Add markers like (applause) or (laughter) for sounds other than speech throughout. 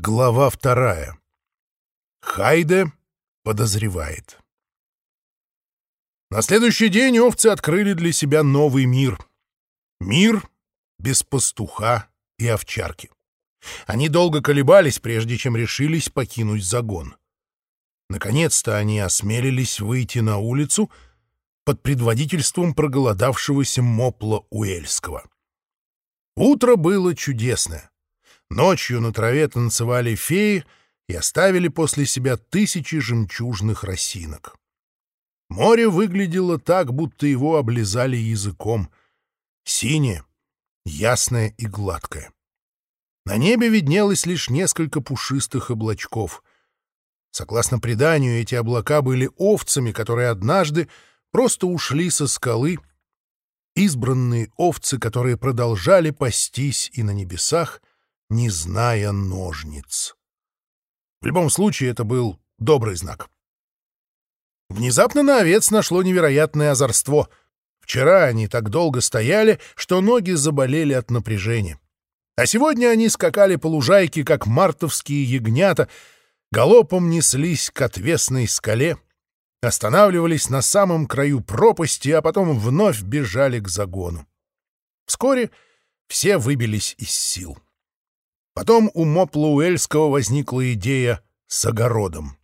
Глава вторая. Хайде подозревает. На следующий день овцы открыли для себя новый мир. Мир без пастуха и овчарки. Они долго колебались, прежде чем решились покинуть загон. Наконец-то они осмелились выйти на улицу под предводительством проголодавшегося Мопла Уэльского. Утро было чудесное. Ночью на траве танцевали феи и оставили после себя тысячи жемчужных росинок. Море выглядело так, будто его облизали языком. Синее, ясное и гладкое. На небе виднелось лишь несколько пушистых облачков. Согласно преданию, эти облака были овцами, которые однажды просто ушли со скалы, избранные овцы, которые продолжали пастись и на небесах, не зная ножниц. В любом случае, это был добрый знак. Внезапно на овец нашло невероятное озорство. Вчера они так долго стояли, что ноги заболели от напряжения. А сегодня они скакали по лужайке, как мартовские ягнята, галопом неслись к отвесной скале, останавливались на самом краю пропасти, а потом вновь бежали к загону. Вскоре все выбились из сил. Потом у Моплуэльского возникла идея с огородом.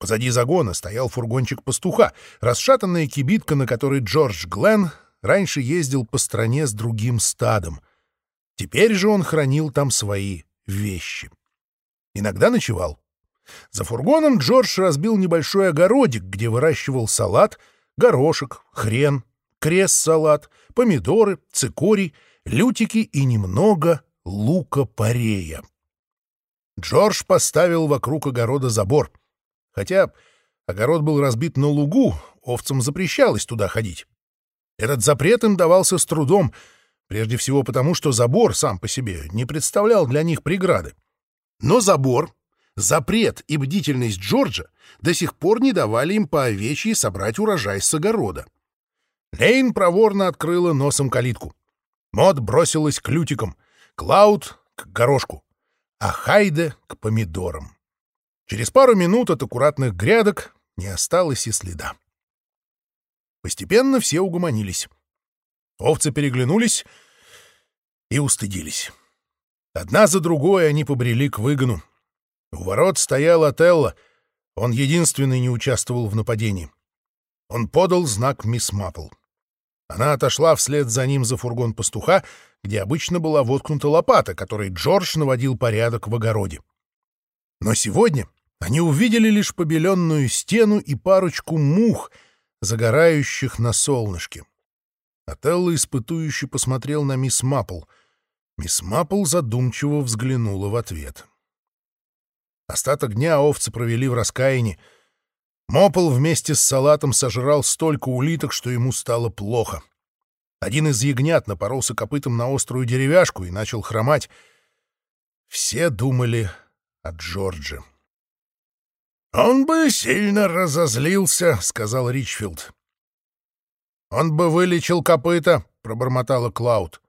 Позади загона стоял фургончик пастуха, расшатанная кибитка, на которой Джордж Гленн раньше ездил по стране с другим стадом. Теперь же он хранил там свои вещи. Иногда ночевал. За фургоном Джордж разбил небольшой огородик, где выращивал салат, горошек, хрен, крест-салат, помидоры, цикорий, лютики и немного лука-порея. Джордж поставил вокруг огорода забор. Хотя огород был разбит на лугу, овцам запрещалось туда ходить. Этот запрет им давался с трудом, прежде всего потому, что забор сам по себе не представлял для них преграды. Но забор, запрет и бдительность Джорджа до сих пор не давали им по овечьи собрать урожай с огорода. Лейн проворно открыла носом калитку. Мод бросилась к лютикам — Клауд — к горошку, а Хайде — к помидорам. Через пару минут от аккуратных грядок не осталось и следа. Постепенно все угомонились. Овцы переглянулись и устыдились. Одна за другой они побрели к выгону. У ворот стоял Отелло. Он единственный не участвовал в нападении. Он подал знак мисс Маппл. Она отошла вслед за ним за фургон пастуха, где обычно была воткнута лопата, которой Джордж наводил порядок в огороде. Но сегодня они увидели лишь побеленную стену и парочку мух, загорающих на солнышке. Отелло испытующе посмотрел на мисс Маппл. Мисс Маппл задумчиво взглянула в ответ. Остаток дня овцы провели в раскаянии, Мопл вместе с салатом сожрал столько улиток, что ему стало плохо. Один из ягнят напоролся копытом на острую деревяшку и начал хромать. Все думали о Джордже. «Он бы сильно разозлился», — сказал Ричфилд. «Он бы вылечил копыта», — пробормотала Клауд.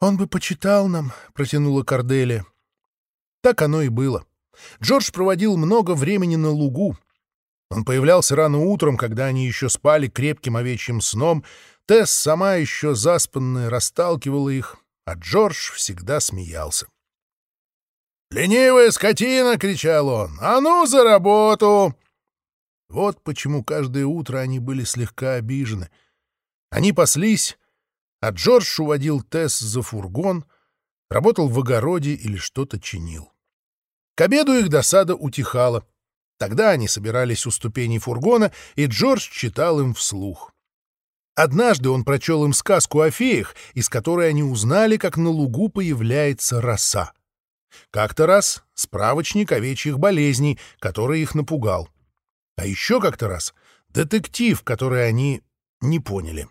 «Он бы почитал нам», — протянула Корделия. Так оно и было. Джордж проводил много времени на лугу, он появлялся рано утром, когда они еще спали крепким овечьим сном. Тесс, сама еще заспанная, расталкивала их, а Джордж всегда смеялся. «Ленивая скотина!» — кричал он. «А ну, за работу!» Вот почему каждое утро они были слегка обижены. Они паслись, а Джордж уводил Тесс за фургон, работал в огороде или что-то чинил. К обеду их досада утихала — Тогда они собирались у ступеней фургона, и Джордж читал им вслух. Однажды он прочел им сказку о феях, из которой они узнали, как на лугу появляется роса. Как-то раз справочник овечьих болезней, который их напугал. А еще как-то раз детектив, который они не поняли.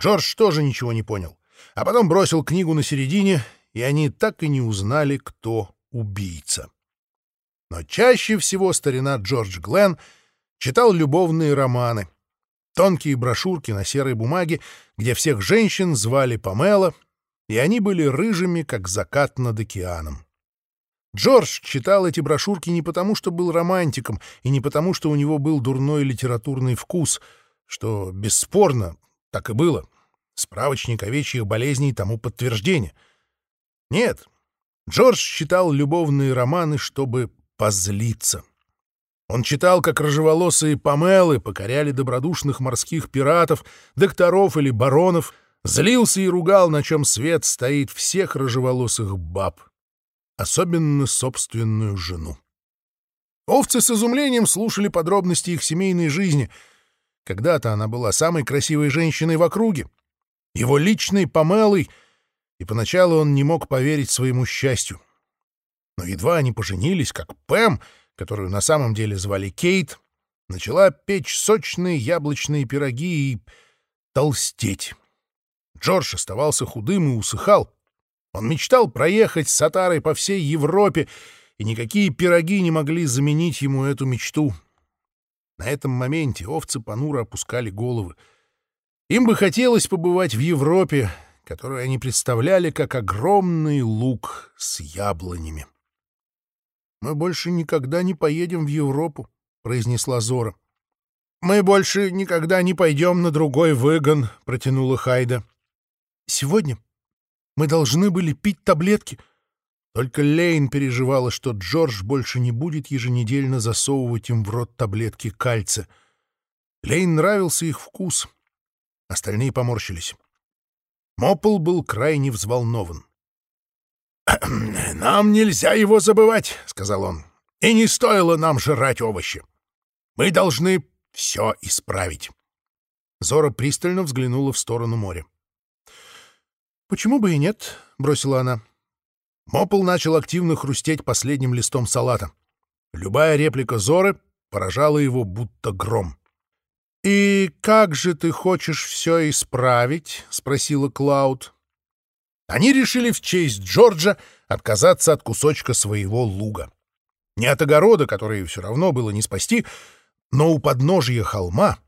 Джордж тоже ничего не понял, а потом бросил книгу на середине, и они так и не узнали, кто убийца. Но чаще всего старина Джордж Гленн читал любовные романы, тонкие брошюрки на серой бумаге, где всех женщин звали Памела, и они были рыжими, как закат над океаном. Джордж читал эти брошюрки не потому, что был романтиком, и не потому, что у него был дурной литературный вкус, что, бесспорно, так и было. Справочник овечьих болезней тому подтверждение. Нет, Джордж читал любовные романы, чтобы позлиться. Он читал, как рыжеволосые помелы покоряли добродушных морских пиратов, докторов или баронов, злился и ругал, на чем свет стоит всех рыжеволосых баб, особенно собственную жену. Овцы с изумлением слушали подробности их семейной жизни. Когда-то она была самой красивой женщиной в округе, его личной помелой, и поначалу он не мог поверить своему счастью. Но едва они поженились, как Пэм — которую на самом деле звали Кейт, начала печь сочные яблочные пироги и толстеть. Джордж оставался худым и усыхал. Он мечтал проехать с Сатарой по всей Европе, и никакие пироги не могли заменить ему эту мечту. На этом моменте овцы понуро опускали головы. Им бы хотелось побывать в Европе, которую они представляли как огромный луг с яблонями. «Мы больше никогда не поедем в Европу», — произнесла Зора. «Мы больше никогда не пойдем на другой выгон», — протянула Хайда. «Сегодня мы должны были пить таблетки». Только Лейн переживала, что Джордж больше не будет еженедельно засовывать им в рот таблетки кальция. Лейн нравился их вкус. Остальные поморщились. Мопл был крайне взволнован. (clears throat) «Нам нельзя его забывать», — сказал он. «И не стоило нам жрать овощи. Мы должны все исправить». Зора пристально взглянула в сторону моря. «Почему бы и нет?» — бросила она. Мопл начал активно хрустеть последним листом салата. Любая реплика Зоры поражала его будто гром. «И как же ты хочешь все исправить?» — спросила Клауд. Они решили в честь Джорджа отказаться от кусочка своего луга. Не от огорода, который все равно было не спасти, но у подножия холма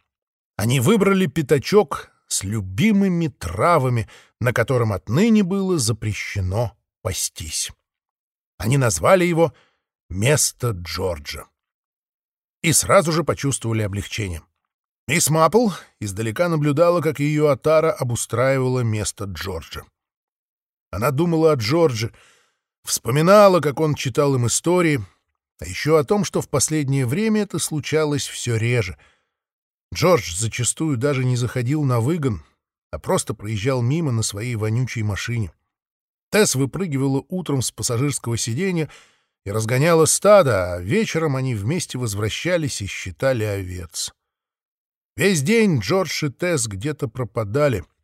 они выбрали пятачок с любимыми травами, на котором отныне было запрещено пастись. Они назвали его «Место Джорджа». И сразу же почувствовали облегчение. Мисс Маппл издалека наблюдала, как ее отара обустраивала место Джорджа. Она думала о Джордже, вспоминала, как он читал им истории, а еще о том, что в последнее время это случалось все реже. Джордж зачастую даже не заходил на выгон, а просто проезжал мимо на своей вонючей машине. Тесс выпрыгивала утром с пассажирского сиденья и разгоняла стадо, а вечером они вместе возвращались и считали овец. Весь день Джордж и Тесс где-то пропадали —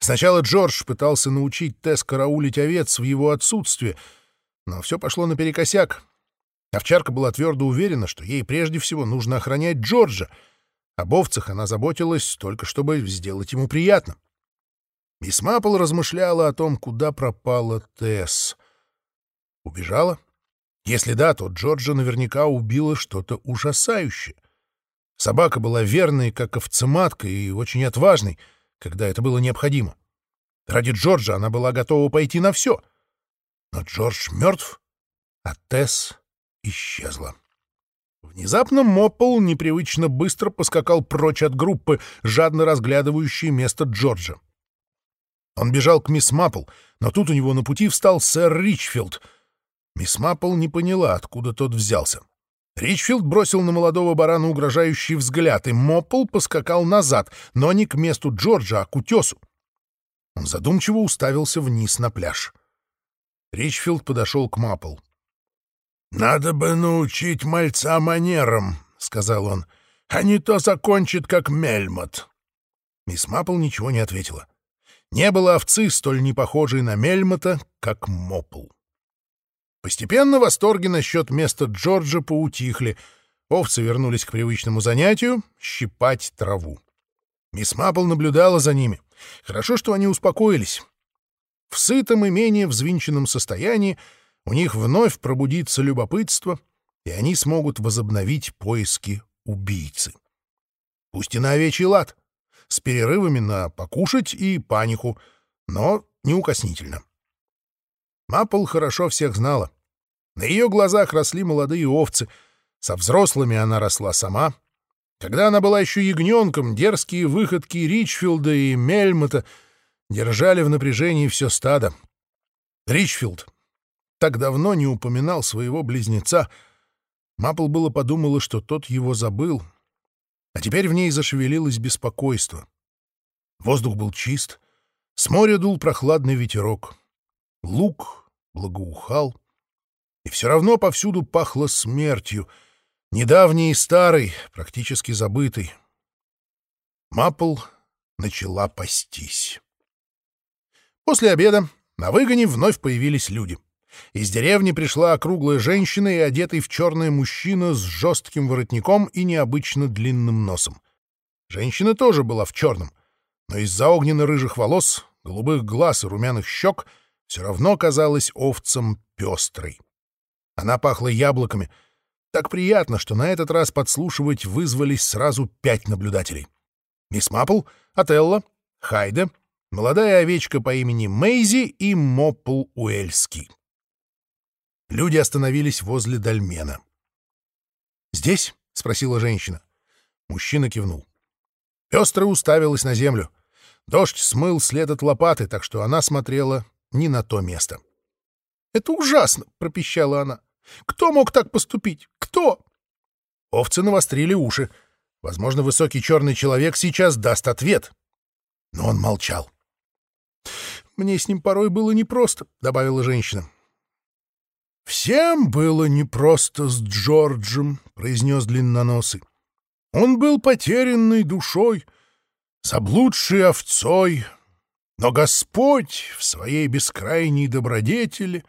Сначала Джордж пытался научить Тесс караулить овец в его отсутствие, но все пошло наперекосяк. Овчарка была твердо уверена, что ей прежде всего нужно охранять Джорджа. Об овцах она заботилась только, чтобы сделать ему приятно. Мисс Маппл размышляла о том, куда пропала Тесс. Убежала? Если да, то Джорджа наверняка убила что-то ужасающее. Собака была верной, как овцематка, и очень отважной — когда это было необходимо. Ради Джорджа она была готова пойти на все. Но Джордж мертв, а Тесс исчезла. Внезапно Моппл непривычно быстро поскакал прочь от группы, жадно разглядывающей место Джорджа. Он бежал к мисс Маппл, но тут у него на пути встал сэр Ричфилд. Мисс Маппл не поняла, откуда тот взялся. Ричфилд бросил на молодого барана угрожающий взгляд, и Моппл поскакал назад, но не к месту Джорджа, а к утесу. Он задумчиво уставился вниз на пляж. Ричфилд подошел к Маппл. «Надо бы научить мальца манерам», — сказал он, — «а не то закончит, как Мельмот». Мисс Маппл ничего не ответила. Не было овцы, столь не похожей на Мельмота, как Моппл. Постепенно восторги насчет места Джорджа поутихли. Овцы вернулись к привычному занятию — щипать траву. Мисс Маппл наблюдала за ними. Хорошо, что они успокоились. В сытом и менее взвинченном состоянии у них вновь пробудится любопытство, и они смогут возобновить поиски убийцы. Пусть и на овечий лад, с перерывами на покушать и панику, но неукоснительно. Маппл хорошо всех знала. На ее глазах росли молодые овцы. Со взрослыми она росла сама. Когда она была еще ягненком, дерзкие выходки Ричфилда и Мельмота держали в напряжении все стадо. Ричфилд так давно не упоминал своего близнеца. Мапл было подумала, что тот его забыл. А теперь в ней зашевелилось беспокойство. Воздух был чист, с моря дул прохладный ветерок. Лук благоухал, и все равно повсюду пахло смертью, недавней и старой, практически забытой. Мапл начала пастись. После обеда на выгоне вновь появились люди. Из деревни пришла округлая женщина и одетый в черное мужчина с жестким воротником и необычно длинным носом. Женщина тоже была в черном, но из-за огненно-рыжих волос, голубых глаз и румяных щек все равно казалась овцем пестрой. Она пахла яблоками. Так приятно, что на этот раз подслушивать вызвались сразу пять наблюдателей. Мисс Маппл, Отелло, Хайде, молодая овечка по имени Мейзи и Моппл Уэльский. Люди остановились возле дольмена. «Здесь?» — спросила женщина. Мужчина кивнул. Пестро уставилась на землю. Дождь смыл след от лопаты, так что она смотрела не на то место. «Это ужасно!» — пропищала она. «Кто мог так поступить? Кто?» Овцы навострили уши. Возможно, высокий черный человек сейчас даст ответ. Но он молчал. «Мне с ним порой было непросто», — добавила женщина. «Всем было непросто с Джорджем», — произнес длинноносый. «Он был потерянной душой, заблудшей овцой, но Господь в своей бескрайней добродетели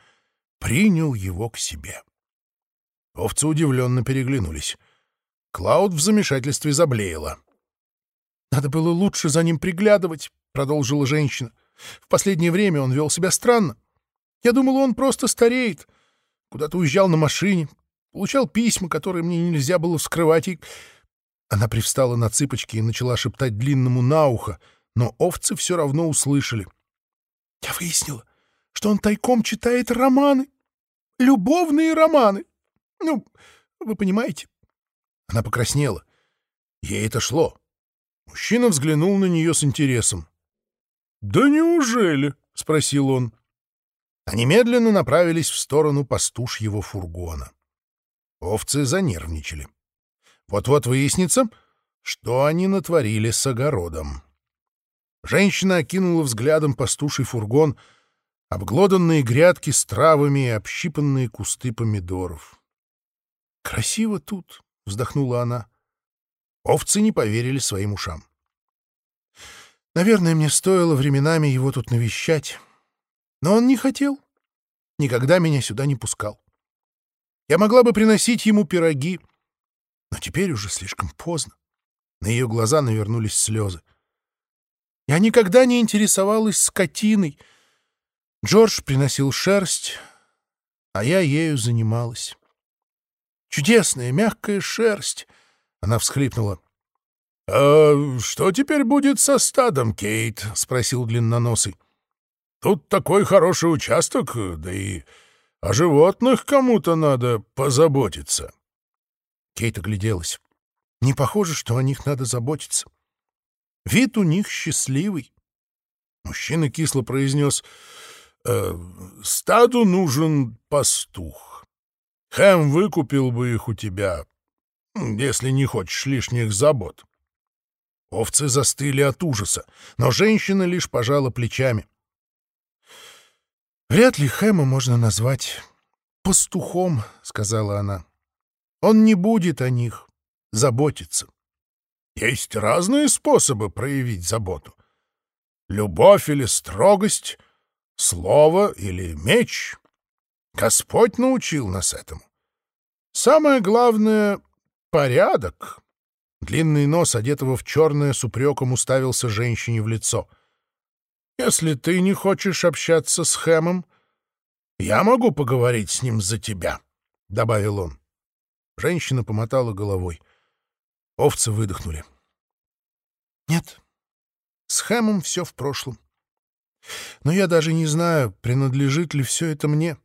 принял его к себе. Овцы удивленно переглянулись. Клауд в замешательстве заблеяла. «Надо было лучше за ним приглядывать», — продолжила женщина. «В последнее время он вел себя странно. Я думала, он просто стареет. Куда-то уезжал на машине, получал письма, которые мне нельзя было вскрывать, и она привстала на цыпочки и начала шептать длинному на ухо, но овцы все равно услышали. «Я выяснила, что он тайком читает романы. Любовные романы. Ну, вы понимаете?» Она покраснела. Ей это шло. Мужчина взглянул на нее с интересом. «Да неужели?» — спросил он. Они медленно направились в сторону пастушьего фургона. Овцы занервничали. Вот-вот выяснится, что они натворили с огородом. Женщина окинула взглядом пастуший фургон, обглоданные грядки с травами и общипанные кусты помидоров. «Красиво тут», — вздохнула она. Овцы не поверили своим ушам. «Наверное, мне стоило временами его тут навещать, но он не хотел, никогда меня сюда не пускал. Я могла бы приносить ему пироги, но теперь уже слишком поздно. На ее глаза навернулись слезы. Я никогда не интересовалась скотиной. Джордж приносил шерсть, а я ею занималась. Чудесная, мягкая шерсть. Она всхлипнула. — А что теперь будет со стадом, Кейт? — спросил длинноносый. — Тут такой хороший участок, да и о животных кому-то надо позаботиться. Кейт огляделась. Не похоже, что о них надо заботиться. Вид у них счастливый. Мужчина кисло произнес, э, «Стаду нужен пастух. Хэм выкупил бы их у тебя, если не хочешь лишних забот». Овцы застыли от ужаса, но женщина лишь пожала плечами. «Вряд ли Хэма можно назвать пастухом», — сказала она. Он не будет о них заботиться. Есть разные способы проявить заботу. Любовь или строгость, слово или меч. Господь научил нас этому. Самое главное — порядок. Длинный нос, одетого в черное, с упреком уставился женщине в лицо. «Если ты не хочешь общаться с Хэмом, я могу поговорить с ним за тебя», — добавил он. Женщина помотала головой. Овцы выдохнули. Нет, с Хэмом все в прошлом. Но я даже не знаю, принадлежит ли все это мне.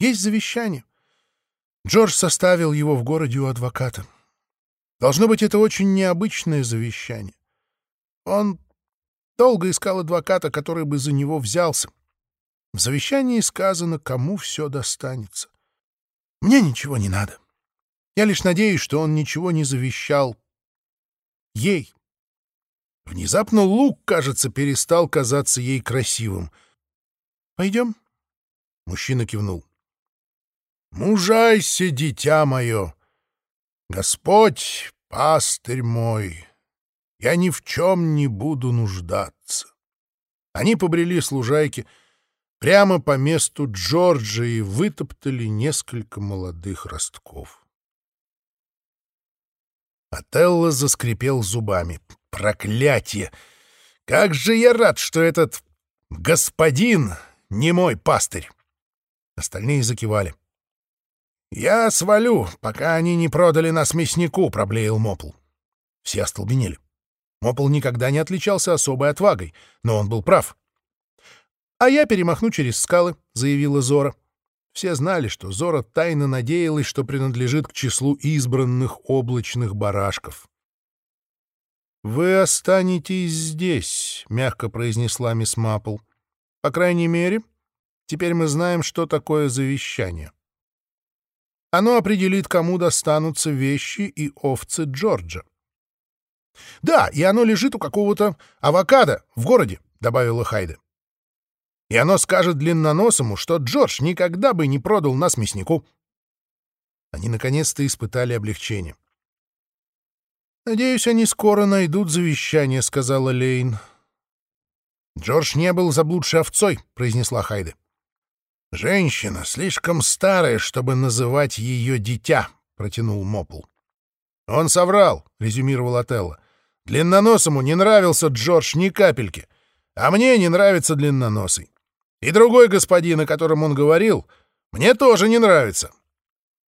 Есть завещание. Джордж составил его в городе у адвоката. Должно быть, это очень необычное завещание. Он долго искал адвоката, который бы за него взялся. В завещании сказано, кому все достанется. Мне ничего не надо. Я лишь надеюсь, что он ничего не завещал ей. Внезапно лук, кажется, перестал казаться ей красивым. «Пойдем?» Мужчина кивнул. «Мужайся, дитя мое! Господь, пастырь мой, я ни в чем не буду нуждаться». Они побрели с прямо по месту Джорджа и вытоптали несколько молодых ростков. Отелло заскрипел зубами. «Проклятие! Как же я рад, что этот господин не мой пастырь!» Остальные закивали. «Я свалю, пока они не продали нас мяснику», — проблеял Мопл. Все остолбенели. Мопл никогда не отличался особой отвагой, но он был прав. «А я перемахну через скалы», — заявила Зора. Все знали, что Зора тайно надеялась, что принадлежит к числу избранных облачных барашков. «Вы останетесь здесь», — мягко произнесла мисс Маппл. «По крайней мере, теперь мы знаем, что такое завещание. Оно определит, кому достанутся вещи и овцы Джорджа». «Да, и оно лежит у какого-то авокадо в городе», — добавила Хайда и оно скажет длинноносому, что Джордж никогда бы не продал нас мяснику. Они наконец-то испытали облегчение. «Надеюсь, они скоро найдут завещание», — сказала Лейн. «Джордж не был заблудшей овцой», — произнесла Хайде. «Женщина слишком старая, чтобы называть ее дитя», — протянул Мопл. «Он соврал», — резюмировал Отелло. «Длинноносому не нравился Джордж ни капельки, а мне не нравится длинноносый. И другой господин, о котором он говорил, мне тоже не нравится.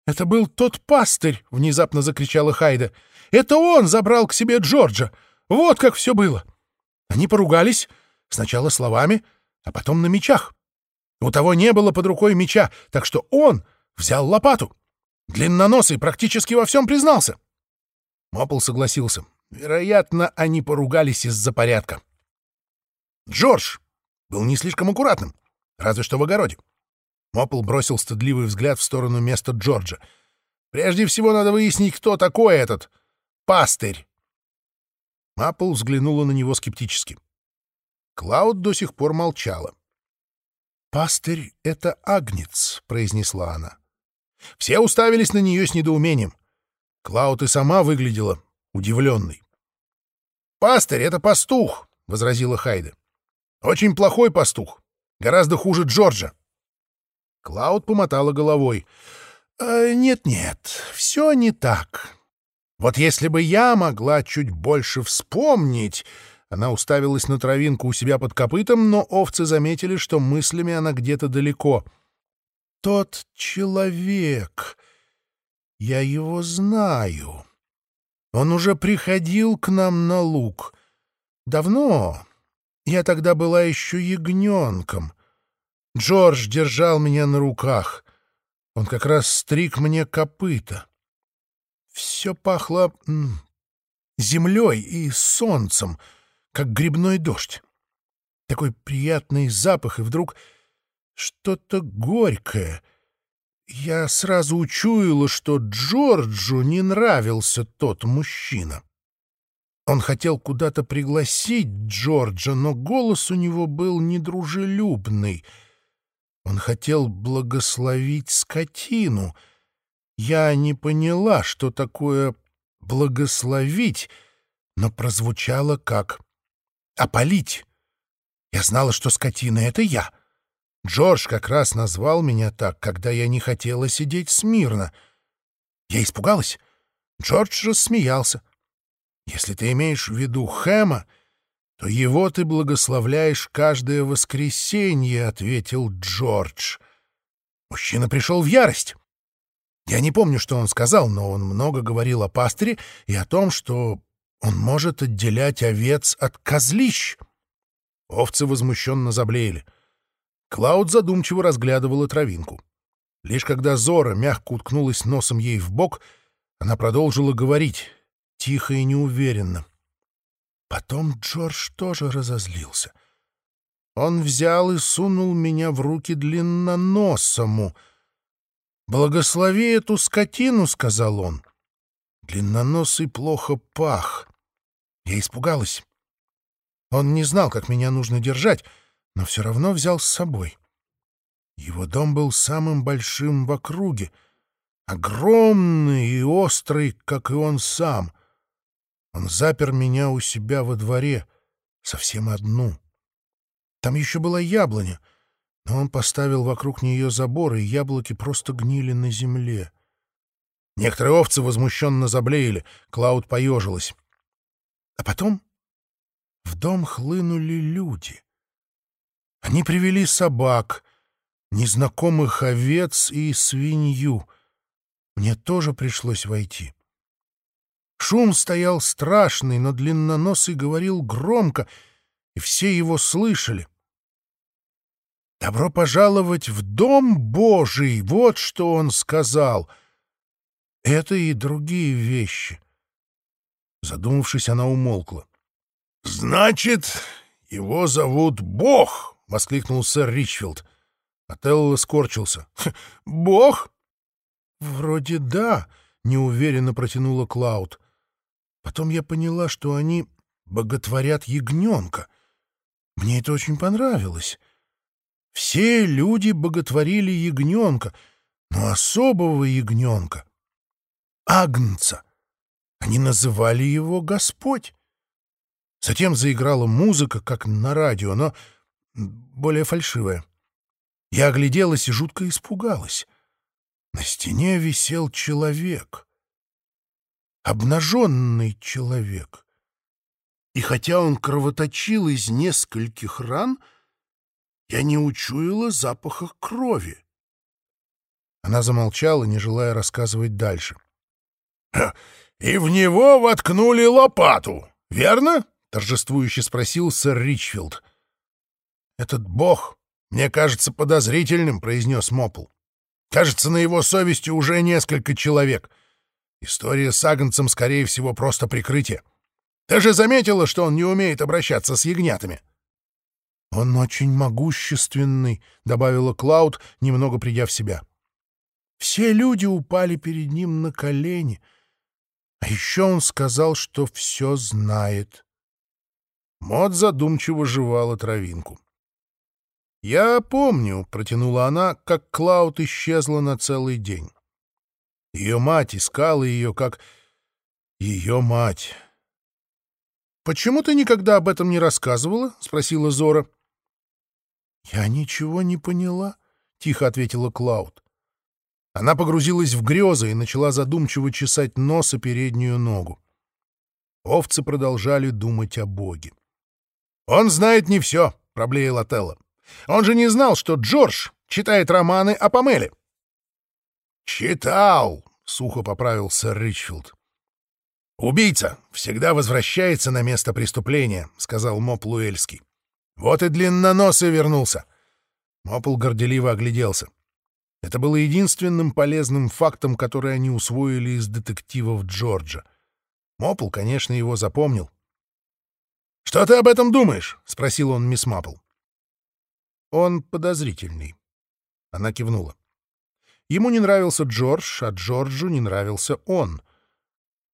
«Это был тот пастырь!» — внезапно закричала Хайда. «Это он забрал к себе Джорджа! Вот как все было!» Они поругались, сначала словами, а потом на мечах. У того не было под рукой меча, так что он взял лопату. Длинноносый практически во всем признался. Мопл согласился. Вероятно, они поругались из-за порядка. Джордж был не слишком аккуратным. Разве что в огороде. Мопл бросил стыдливый взгляд в сторону места Джорджа. «Прежде всего надо выяснить, кто такой этот пастырь». Мапл взглянула на него скептически. Клауд до сих пор молчала. «Пастырь — это агнец», — произнесла она. Все уставились на нее с недоумением. Клауд и сама выглядела удивленной. «Пастырь — это пастух», — возразила Хайда. «Очень плохой пастух. Гораздо хуже Джорджа. Клауд помотала головой. «Э, «Нет-нет, все не так. Вот если бы я могла чуть больше вспомнить...» Она уставилась на травинку у себя под копытом, но овцы заметили, что мыслями она где-то далеко. «Тот человек... Я его знаю. Он уже приходил к нам на луг. Давно, я тогда была еще ягненком. Джордж держал меня на руках. Он как раз стриг мне копыта. Все пахло землей и солнцем, как грибной дождь. Такой приятный запах, и вдруг что-то горькое. Я сразу учуяла, что Джорджу не нравился тот мужчина. Он хотел куда-то пригласить Джорджа, но голос у него был недружелюбный. Он хотел благословить скотину. Я не поняла, что такое «благословить», но прозвучало как «опалить». Я знала, что скотина — это я. Джордж как раз назвал меня так, когда я не хотела сидеть смирно. Я испугалась. Джордж рассмеялся. Если ты имеешь в виду Хэма, то его ты благословляешь каждое воскресенье, — ответил Джордж. Мужчина пришел в ярость. Я не помню, что он сказал, но он много говорил о пастыре и о том, что он может отделять овец от козлищ. Овцы возмущенно заблеяли. Клауд задумчиво разглядывала травинку. Лишь когда Зора мягко уткнулась носом ей в бок, она продолжила говорить, тихо и неуверенно. Потом Джордж тоже разозлился. Он взял и сунул меня в руки длинноносому. «Благослови эту скотину», — сказал он. Длинноносый плохо пах. Я испугалась. Он не знал, как меня нужно держать, но все равно взял с собой. Его дом был самым большим в округе, огромный и острый, как и он сам. Он запер меня у себя во дворе, совсем одну. Там еще была яблоня, но он поставил вокруг нее забор, и яблоки просто гнили на земле. Некоторые овцы возмущенно заблеяли, Клауд поежилась. А потом в дом хлынули люди. Они привели собак, незнакомых овец и свинью. Мне тоже пришлось войти. Шум стоял страшный, но длинноносый говорил громко, и все его слышали. «Добро пожаловать в Дом Божий!» — вот что он сказал. Это и другие вещи. Задумавшись, она умолкла. «Значит, его зовут Бог!» — воскликнул сэр Ричфилд. Отелло скорчился. «Бог?» «Вроде да», — неуверенно протянула Клауд. Потом я поняла, что они боготворят ягненка. Мне это очень понравилось. Все люди боготворили ягненка, но особого ягненка — Агнца. Они называли его Господь. Затем заиграла музыка, как на радио, но более фальшивая. Я огляделась и жутко испугалась. На стене висел человек. Обнаженный человек. И хотя он кровоточил из нескольких ран, я не учуяла запаха крови. Она замолчала, не желая рассказывать дальше. — И в него воткнули лопату, верно? — торжествующе спросил сэр Ричфилд. — Этот бог мне кажется подозрительным, — произнес Мопл. Кажется, на его совести уже несколько человек. История с Агнцем, скорее всего, просто прикрытие. Ты же заметила, что он не умеет обращаться с ягнятами? — Он очень могущественный, — добавила Клауд, немного придя в себя. Все люди упали перед ним на колени. А еще он сказал, что все знает. Мод задумчиво жевала травинку. «Я помню», — протянула она, как Клауд исчезла на целый день. Ее мать искала ее, как ее мать. «Почему ты никогда об этом не рассказывала?» — спросила Зора. «Я ничего не поняла», — тихо ответила Клауд. Она погрузилась в грезы и начала задумчиво чесать нос и переднюю ногу. Овцы продолжали думать о Боге. «Он знает не все», — проблеял Отелло. «Он же не знал, что Джордж читает романы о Памеле». «Читал», — сухо поправил сэр Ричфилд. «Убийца всегда возвращается на место преступления», — сказал Моп Луэльский. «Вот и длинноносый вернулся». Мопл горделиво огляделся. Это было единственным полезным фактом, который они усвоили из детективов Джорджа. Мопл, конечно, его запомнил. «Что ты об этом думаешь?» — спросил он мисс Мапл. «Он подозрительный». Она кивнула. Ему не нравился Джордж, а Джорджу не нравился он.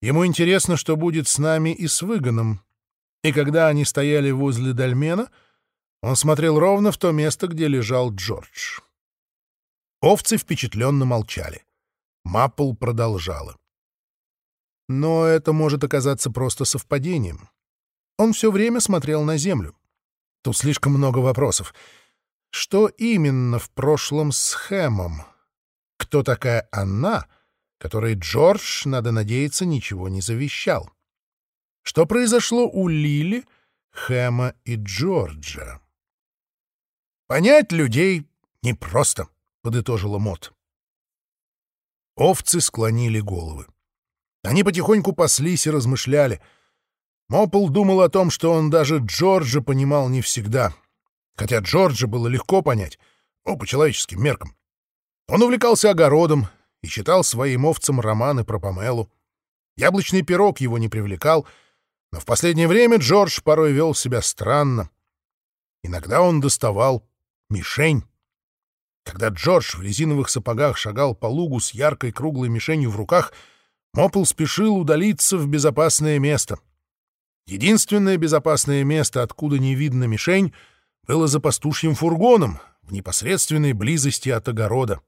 Ему интересно, что будет с нами и с Выгоном. И когда они стояли возле Дальмена, он смотрел ровно в то место, где лежал Джордж. Овцы впечатленно молчали. Маппл продолжала. Но это может оказаться просто совпадением. Он все время смотрел на Землю. Тут слишком много вопросов. Что именно в прошлом с Хэмом? Кто такая она, которой Джордж, надо надеяться, ничего не завещал? Что произошло у Лили, Хэма и Джорджа? Понять людей непросто, — подытожила Мот. Овцы склонили головы. Они потихоньку паслись и размышляли — Мопл думал о том, что он даже Джорджа понимал не всегда. Хотя Джорджа было легко понять, ну, по человеческим меркам. Он увлекался огородом и читал своим овцам романы про Памелу. Яблочный пирог его не привлекал, но в последнее время Джордж порой вел себя странно. Иногда он доставал мишень. Когда Джордж в резиновых сапогах шагал по лугу с яркой круглой мишенью в руках, Мопл спешил удалиться в безопасное место. Единственное безопасное место, откуда не видно мишень, было за пастушьим фургоном в непосредственной близости от огорода.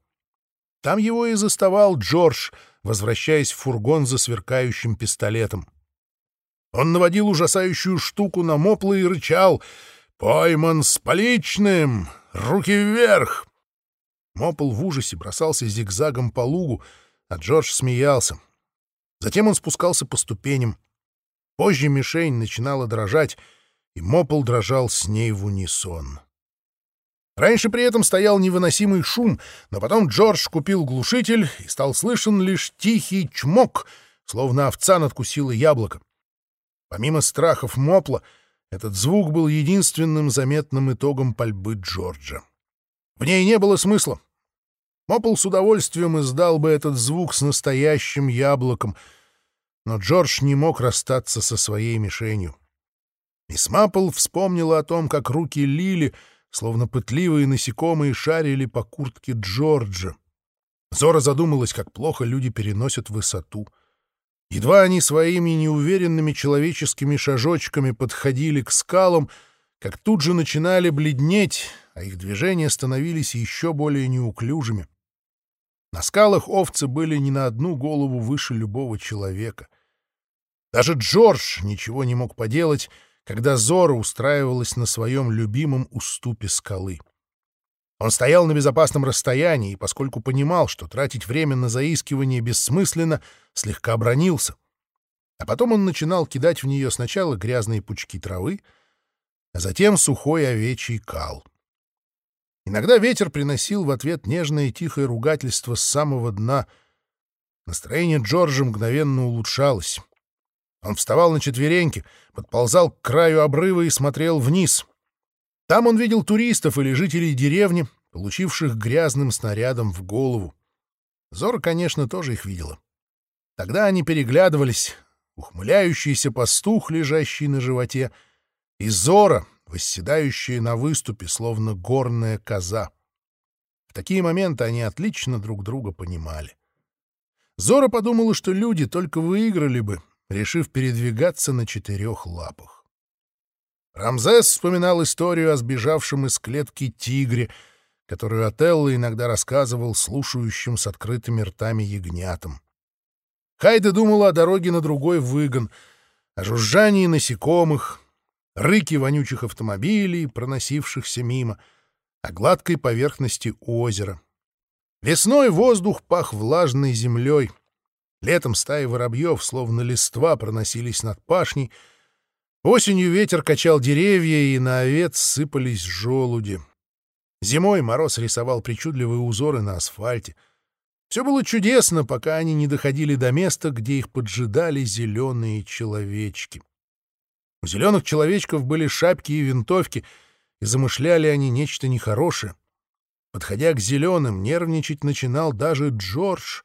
Там его и заставал Джордж, возвращаясь в фургон за сверкающим пистолетом. Он наводил ужасающую штуку на Мопла и рычал «Пойман с поличным! Руки вверх!» Мопл в ужасе бросался зигзагом по лугу, а Джордж смеялся. Затем он спускался по ступеням. Позже мишень начинала дрожать, и Мопл дрожал с ней в унисон. Раньше при этом стоял невыносимый шум, но потом Джордж купил глушитель, и стал слышен лишь тихий чмок, словно овца надкусила яблоко. Помимо страхов Мопла, этот звук был единственным заметным итогом пальбы Джорджа. В ней не было смысла. Мопл с удовольствием издал бы этот звук с настоящим яблоком, но Джордж не мог расстаться со своей мишенью. Мисс Маппл вспомнила о том, как руки Лили, словно пытливые насекомые, шарили по куртке Джорджа. Зора задумалась, как плохо люди переносят высоту. Едва они своими неуверенными человеческими шажочками подходили к скалам, как тут же начинали бледнеть, а их движения становились еще более неуклюжими. На скалах овцы были не на одну голову выше любого человека. Даже Джордж ничего не мог поделать, когда Зора устраивалась на своем любимом уступе скалы. Он стоял на безопасном расстоянии, и поскольку понимал, что тратить время на заискивание бессмысленно, слегка обронился. А потом он начинал кидать в нее сначала грязные пучки травы, а затем сухой овечий кал. Иногда ветер приносил в ответ нежное и тихое ругательство с самого дна. Настроение Джорджа мгновенно улучшалось. Он вставал на четвереньки, подползал к краю обрыва и смотрел вниз. Там он видел туристов или жителей деревни, получивших грязным снарядом в голову. Зора, конечно, тоже их видела. Тогда они переглядывались, ухмыляющийся пастух, лежащий на животе, и Зора, восседающие на выступе, словно горная коза. В такие моменты они отлично друг друга понимали. Зора подумала, что люди только выиграли бы, решив передвигаться на четырех лапах. Рамзес вспоминал историю о сбежавшем из клетки тигре, которую Отелло иногда рассказывал слушающим с открытыми ртами ягнятам. Хайда думала о дороге на другой выгон, о жужжании насекомых, рыки вонючих автомобилей, проносившихся мимо, о гладкой поверхности озера. Весной воздух пах влажной землей. Летом стаи воробьев, словно листва, проносились над пашней. Осенью ветер качал деревья, и на овец сыпались желуди. Зимой мороз рисовал причудливые узоры на асфальте. Все было чудесно, пока они не доходили до места, где их поджидали зеленые человечки. У зеленых человечков были шапки и винтовки, и замышляли они нечто нехорошее. Подходя к зеленым, нервничать начинал даже Джордж,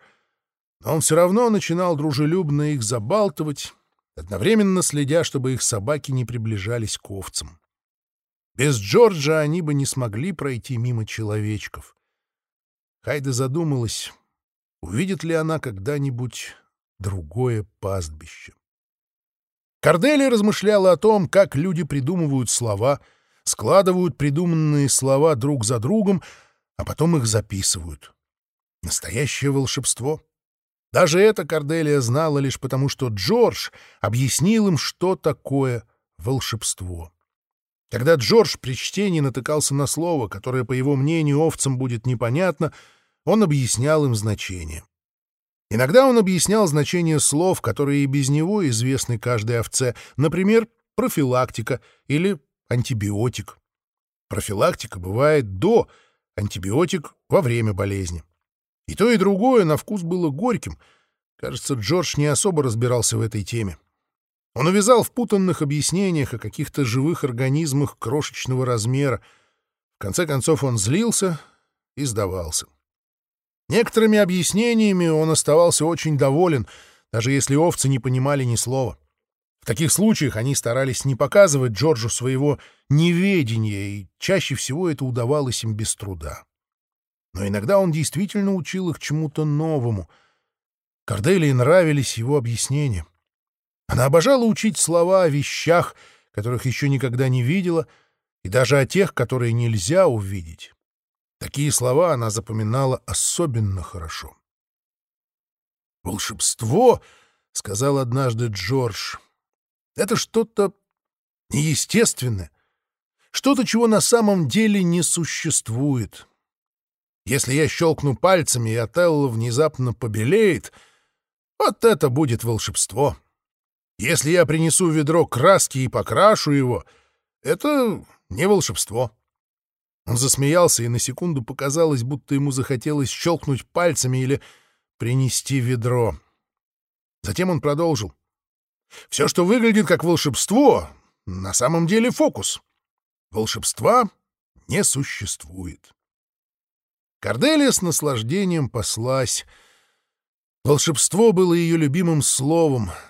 но он все равно начинал дружелюбно их забалтывать, одновременно следя, чтобы их собаки не приближались к овцам. Без Джорджа они бы не смогли пройти мимо человечков. Хайда задумалась, увидит ли она когда-нибудь другое пастбище. Кордели размышляла о том, как люди придумывают слова, складывают придуманные слова друг за другом, а потом их записывают. Настоящее волшебство. Даже это Корделия знала лишь потому, что Джордж объяснил им, что такое волшебство. Когда Джордж при чтении натыкался на слово, которое, по его мнению, овцам будет непонятно, он объяснял им значение. Иногда он объяснял значение слов, которые и без него известны каждой овце, например, профилактика или антибиотик. Профилактика бывает до, антибиотик — во время болезни. И то, и другое на вкус было горьким. Кажется, Джордж не особо разбирался в этой теме. Он увязал в путанных объяснениях о каких-то живых организмах крошечного размера. В конце концов он злился и сдавался. Некоторыми объяснениями он оставался очень доволен, даже если овцы не понимали ни слова. В таких случаях они старались не показывать Джорджу своего неведения, и чаще всего это удавалось им без труда. Но иногда он действительно учил их чему-то новому. Корделии нравились его объяснения. Она обожала учить слова о вещах, которых еще никогда не видела, и даже о тех, которые нельзя увидеть. Такие слова она запоминала особенно хорошо. «Волшебство», — сказал однажды Джордж, — «это что-то неестественное, что-то, чего на самом деле не существует. Если я щелкну пальцами, и Отелло внезапно побелеет, вот это будет волшебство». Если я принесу ведро краски и покрашу его, это не волшебство. Он засмеялся, и на секунду показалось, будто ему захотелось щелкнуть пальцами или принести ведро. Затем он продолжил. «Все, что выглядит как волшебство, на самом деле фокус. Волшебства не существует». Корделия с наслаждением послась. Волшебство было ее любимым словом —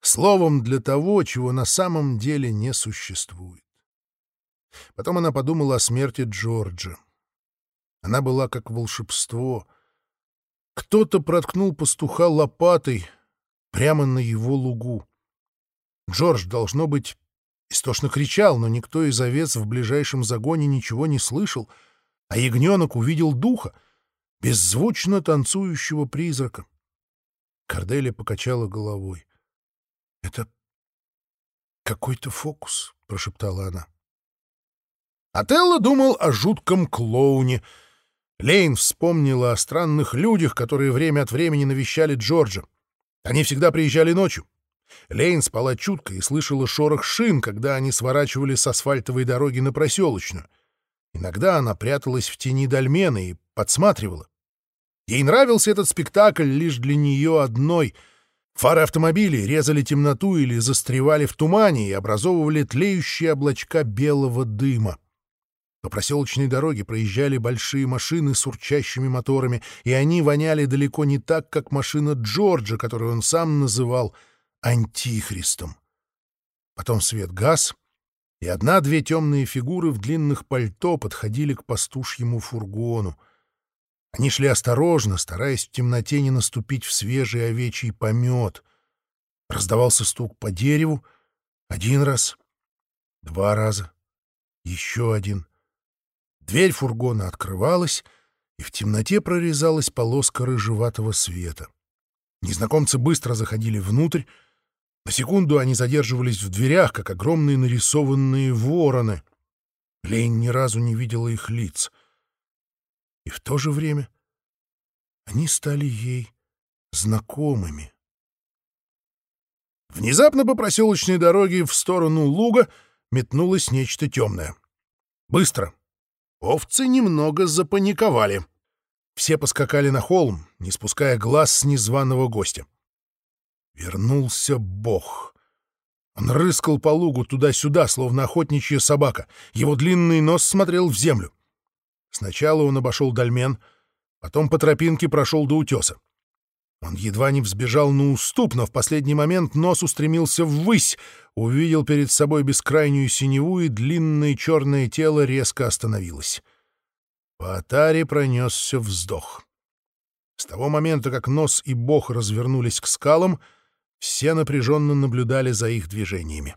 словом для того, чего на самом деле не существует. Потом она подумала о смерти Джорджа. Она была как волшебство. Кто-то проткнул пастуха лопатой прямо на его лугу. Джордж, должно быть, истошно кричал, но никто из овец в ближайшем загоне ничего не слышал, а ягненок увидел духа, беззвучно танцующего призрака. Корделия покачала головой. «Это какой-то фокус», — прошептала она. Отелло думал о жутком клоуне. Лейн вспомнила о странных людях, которые время от времени навещали Джорджа. Они всегда приезжали ночью. Лейн спала чутко и слышала шорох шин, когда они сворачивали с асфальтовой дороги на проселочную. Иногда она пряталась в тени дольмена и подсматривала. Ей нравился этот спектакль лишь для нее одной — Фары автомобилей резали темноту или застревали в тумане и образовывали тлеющие облачка белого дыма. По проселочной дороге проезжали большие машины с урчащими моторами, и они воняли далеко не так, как машина Джорджа, которую он сам называл «антихристом». Потом свет газ, и одна-две темные фигуры в длинных пальто подходили к пастушьему фургону — они шли осторожно, стараясь в темноте не наступить в свежий овечий помет. Раздавался стук по дереву. Один раз, два раза, еще один. Дверь фургона открывалась, и в темноте прорезалась полоска рыжеватого света. Незнакомцы быстро заходили внутрь. На секунду они задерживались в дверях, как огромные нарисованные вороны. Лейн ни разу не видела их лиц — и в то же время они стали ей знакомыми. Внезапно по проселочной дороге в сторону луга метнулось нечто темное. Быстро. Овцы немного запаниковали. Все поскакали на холм, не спуская глаз с незваного гостя. Вернулся бог. Он рыскал по лугу туда-сюда, словно охотничья собака. Его длинный нос смотрел в землю. Сначала он обошел дольмен, потом по тропинке прошел до утеса. Он едва не взбежал на уступ, но в последний момент нос устремился ввысь, увидел перед собой бескрайнюю синеву, и длинное черное тело резко остановилось. По атаре пронесся вздох. С того момента, как нос и бог развернулись к скалам, все напряженно наблюдали за их движениями.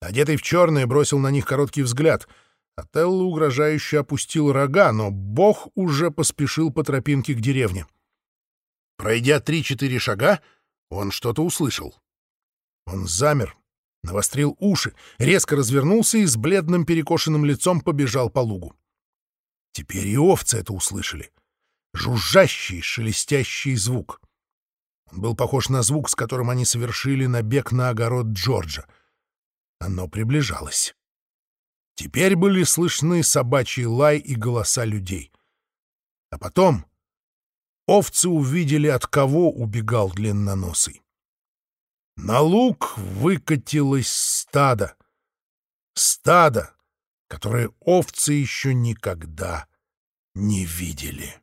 Одетый в черное бросил на них короткий взгляд — Отелло угрожающе опустил рога, но бог уже поспешил по тропинке к деревне. Пройдя три-четыре шага, он что-то услышал. Он замер, навострил уши, резко развернулся и с бледным перекошенным лицом побежал по лугу. Теперь и овцы это услышали. Жужжащий, шелестящий звук. Был похож на звук, с которым они совершили набег на огород Джорджа. Оно приближалось. Теперь были слышны собачий лай и голоса людей. А потом овцы увидели, от кого убегал длинноносый. На луг выкатилось стадо. Стадо, которое овцы еще никогда не видели.